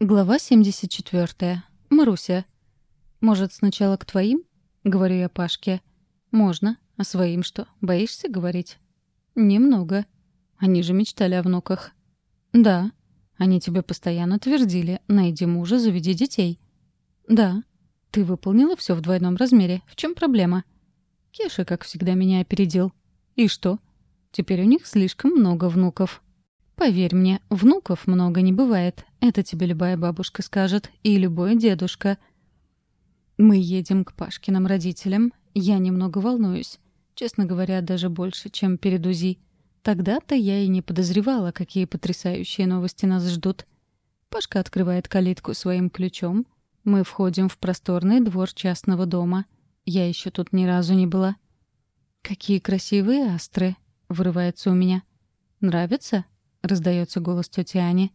Глава 74. Маруся. «Может, сначала к твоим?» — говорю я Пашке. «Можно. А своим что, боишься говорить?» «Немного. Они же мечтали о внуках». «Да. Они тебе постоянно твердили, найди мужа, заведи детей». «Да. Ты выполнила все в двойном размере. В чем проблема?» Кеша, как всегда, меня опередил. «И что?» «Теперь у них слишком много внуков». Поверь мне, внуков много не бывает. Это тебе любая бабушка скажет, и любой дедушка. Мы едем к Пашкиным родителям. Я немного волнуюсь. Честно говоря, даже больше, чем перед УЗИ. Тогда-то я и не подозревала, какие потрясающие новости нас ждут. Пашка открывает калитку своим ключом. Мы входим в просторный двор частного дома. Я еще тут ни разу не была. «Какие красивые астры!» — вырывается у меня. «Нравится?» — раздается голос тети Ани.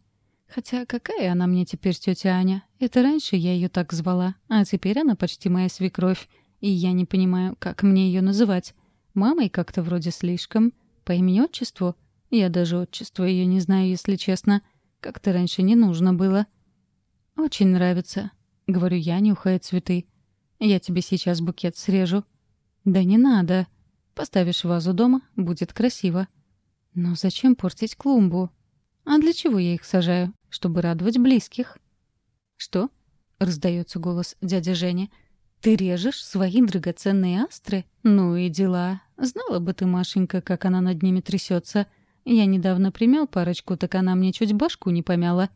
Хотя какая она мне теперь тетя Аня? Это раньше я ее так звала, а теперь она почти моя свекровь, и я не понимаю, как мне ее называть. Мамой как-то вроде слишком. По имени-отчеству? Я даже отчество ее не знаю, если честно. Как-то раньше не нужно было. «Очень нравится», — говорю я, нюхая цветы. «Я тебе сейчас букет срежу». «Да не надо. Поставишь вазу дома, будет красиво». Но зачем портить клумбу? А для чего я их сажаю? Чтобы радовать близких. Что? Раздается голос дяди Жени. Ты режешь свои драгоценные астры? Ну и дела. Знала бы ты, Машенька, как она над ними трясется. Я недавно примял парочку, так она мне чуть башку не помяла.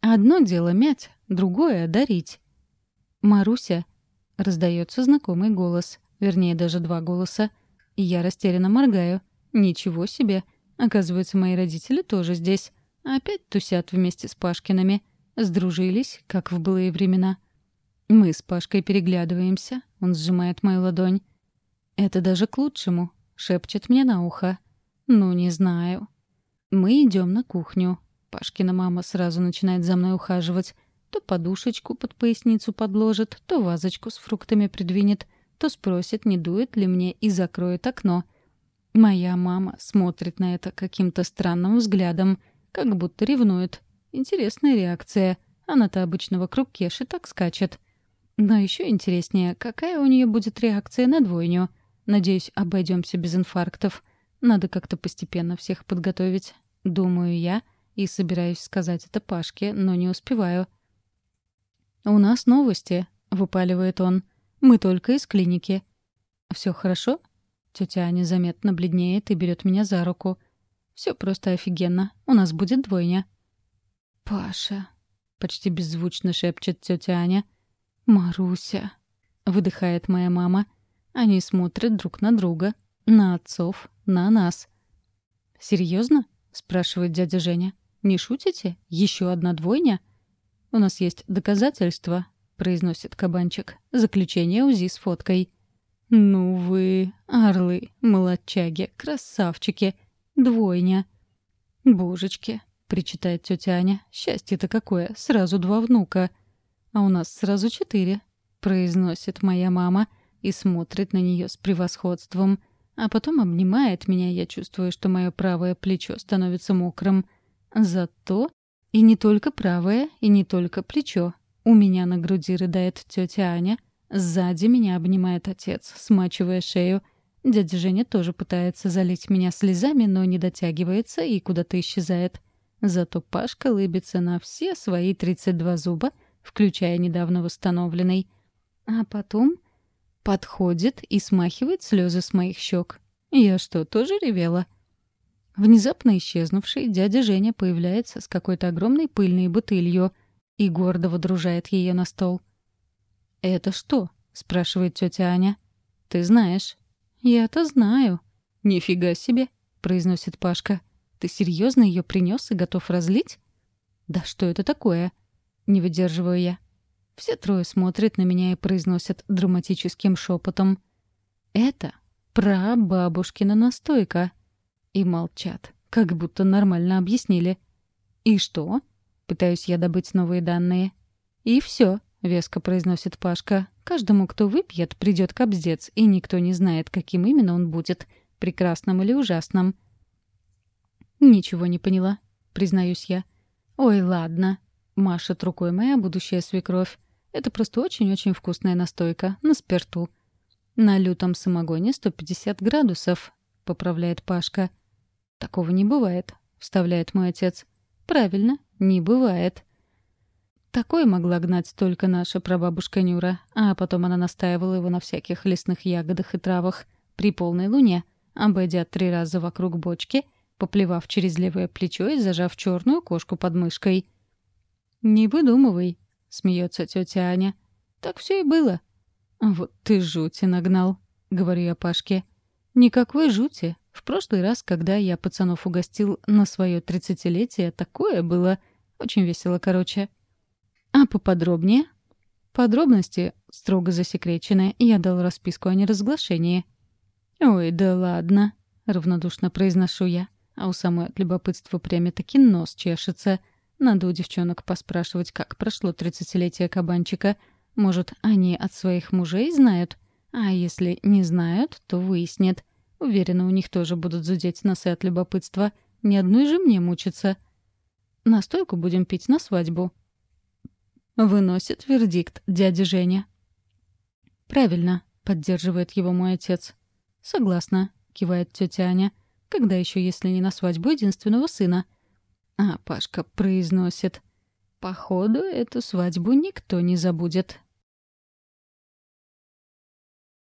Одно дело мять, другое — дарить. «Маруся», — раздается знакомый голос, вернее, даже два голоса. И я растерянно моргаю. Опять тусят вместе с Пашкиными. Сдружились, как в былые времена. Мы с Пашкой переглядываемся. Он сжимает мою ладонь. «Это даже к лучшему», — шепчет мне на ухо. «Ну, не знаю». Мы идем на кухню. Пашкина мама сразу начинает за мной ухаживать. То подушечку под поясницу подложит, то вазочку с фруктами придвинет, то спросит, не дует ли мне, и закроет окно. Моя мама смотрит на это каким-то странным взглядом как будто ревнует. Интересная реакция. Она-то обычно вокруг Кеши так скачет. Но еще интереснее, какая у нее будет реакция на двойню. Надеюсь, обойдемся без инфарктов. Надо как-то постепенно всех подготовить. Думаю я и собираюсь сказать это Пашке, но не успеваю. «У нас новости», — выпаливает он. «Мы только из клиники». «Все хорошо?» Тетя Аня заметно бледнеет и берет меня за руку. Все просто офигенно. У нас будет двойня». «Паша», — почти беззвучно шепчет тетя Аня. «Маруся», — выдыхает моя мама. Они смотрят друг на друга, на отцов, на нас. «Серьезно?» — спрашивает дядя Женя. «Не шутите? Еще одна двойня?» «У нас есть доказательства», — произносит кабанчик. «Заключение УЗИ с фоткой». «Ну вы, орлы, молодчаги, красавчики!» двойня. Божечки, причитает тетя Аня, счастье-то какое, сразу два внука. А у нас сразу четыре, произносит моя мама и смотрит на нее с превосходством. А потом обнимает меня, я чувствую, что мое правое плечо становится мокрым. Зато и не только правое, и не только плечо. У меня на груди рыдает тетя Аня. Сзади меня обнимает отец, смачивая шею. Дядя Женя тоже пытается залить меня слезами, но не дотягивается и куда-то исчезает. Зато Пашка лыбится на все свои 32 зуба, включая недавно восстановленный. А потом подходит и смахивает слезы с моих щек. Я что, тоже ревела? Внезапно исчезнувший дядя Женя появляется с какой-то огромной пыльной бутылью и гордо водружает ее на стол. «Это что?» — спрашивает тетя Аня. «Ты знаешь». «Я-то знаю». «Нифига себе», — произносит Пашка. «Ты серьезно ее принес и готов разлить?» «Да что это такое?» Не выдерживаю я. Все трое смотрят на меня и произносят драматическим шепотом. «Это прабабушкина настойка». И молчат, как будто нормально объяснили. «И что?» — пытаюсь я добыть новые данные. «И все», Веско произносит Пашка. «Каждому, кто выпьет, придет кобздец, и никто не знает, каким именно он будет, прекрасным или ужасным». «Ничего не поняла», — признаюсь я. «Ой, ладно», — машет рукой моя будущая свекровь. «Это просто очень-очень вкусная настойка, на спирту». «На лютом самогоне 150 градусов», — поправляет Пашка. «Такого не бывает», — вставляет мой отец. «Правильно, не бывает», — Такое могла гнать только наша прабабушка Нюра, а потом она настаивала его на всяких лесных ягодах и травах. При полной луне, обойдя три раза вокруг бочки, поплевав через левое плечо и зажав черную кошку под мышкой. «Не выдумывай», — смеется тетя Аня. «Так все и было». «Вот ты жути нагнал», — говорю я Пашке. «Никакой жути. В прошлый раз, когда я пацанов угостил на свое тридцатилетие, такое было. Очень весело, короче». А «Поподробнее?» «Подробности?» — строго засекречены. Я дал расписку о неразглашении. «Ой, да ладно!» — равнодушно произношу я. А у самой от любопытства прямо-таки нос чешется. Надо у девчонок поспрашивать, как прошло тридцатилетие кабанчика. Может, они от своих мужей знают? А если не знают, то выяснят. Уверена, у них тоже будут зудеть носы от любопытства. Ни одной же мне мучиться. Настойку будем пить на свадьбу выносит вердикт дяди Женя. «Правильно», — поддерживает его мой отец. «Согласна», — кивает тетя Аня. «Когда еще, если не на свадьбу единственного сына?» А Пашка произносит. «Походу, эту свадьбу никто не забудет».